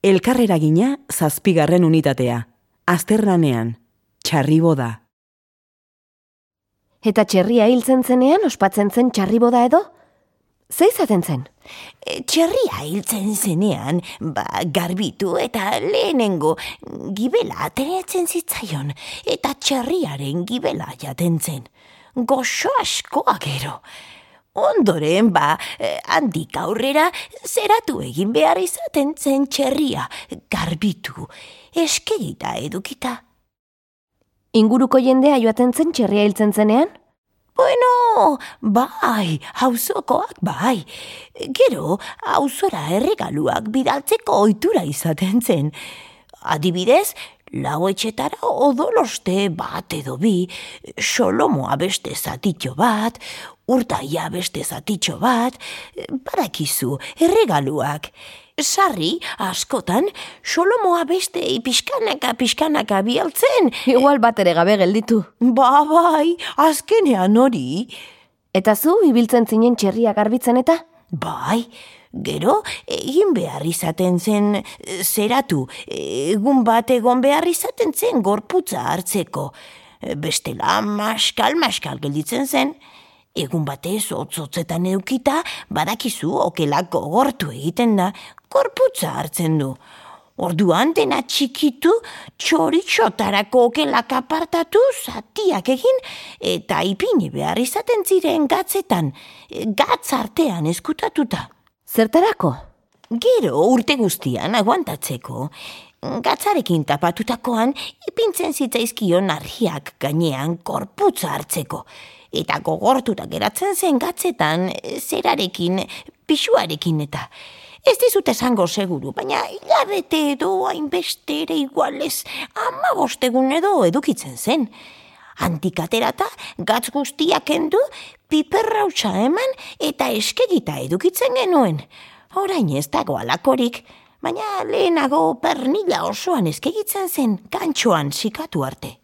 Elkarreragina zazpigarren unitatea. Azterranean, txarriboda. Eta txerria hiltzen zenean ospatzen zen txarriboda edo? Ze izaten zen? E, Txerria hiltzen zenean, ba, garbitu eta lehenengo gibela ateretzen zitzaion, eta txerriaren gibela jaten zen. Goxo askoa gero. Ondoren, ba, eh, handik aurrera, zeratu egin behar izaten zen txerria, garbitu, eskegita edukita. Inguruko jendea joaten zen txerria hiltzen zenean? Bueno, bai, hauzokoak bai. Gero, hauzora erregaluak bidaltzeko ohitura izaten zen. Adibidez, lau etxetara odoloste bat edo bi, solomoa beste zatitxo bat, urtaia beste zatitxo bat, badakizu, erregaluak. Sarri, askotan, solomoa beste pixkanaka pixkanaka bialtzen. Igual bat ere gabe gelditu. Ba, bai, azkenean hori. Eta zu ibiltzen zinen txerria garbitzen eta? Bai, gero, egin behar izaten zen, eh, zeratu, egun bat egon behar izaten zen gorputza hartzeko. Eh, Bestela, maskal, maskal gelditzen zen. Egun batez, otzotzetan eukita, badakizu okelako gortu egiten da, gorputza hartzen du. Orduan dena txikitu, txoritxotarako okelak apartatu, zatiak egin, eta ipini behar izaten ziren gatzetan, gatz artean eskutatuta. Zertarako? Gero urte guztian aguantatzeko, gatzarekin tapatutakoan ipintzen zitzaizkion argiak gainean korputza hartzeko. Eta gogortuta geratzen zen gatzetan zerarekin, pixuarekin eta. Ez dizut esango seguru, baina hilabete edo hainbeste ere igualez ama bostegun edo edukitzen zen. Antikaterata, gatz guztiak endu, piperrautsa eman eta eskegita edukitzen genuen. Orain ez dago alakorik, baina lehenago pernila osoan eskegitzen zen, kantxoan sikatu arte.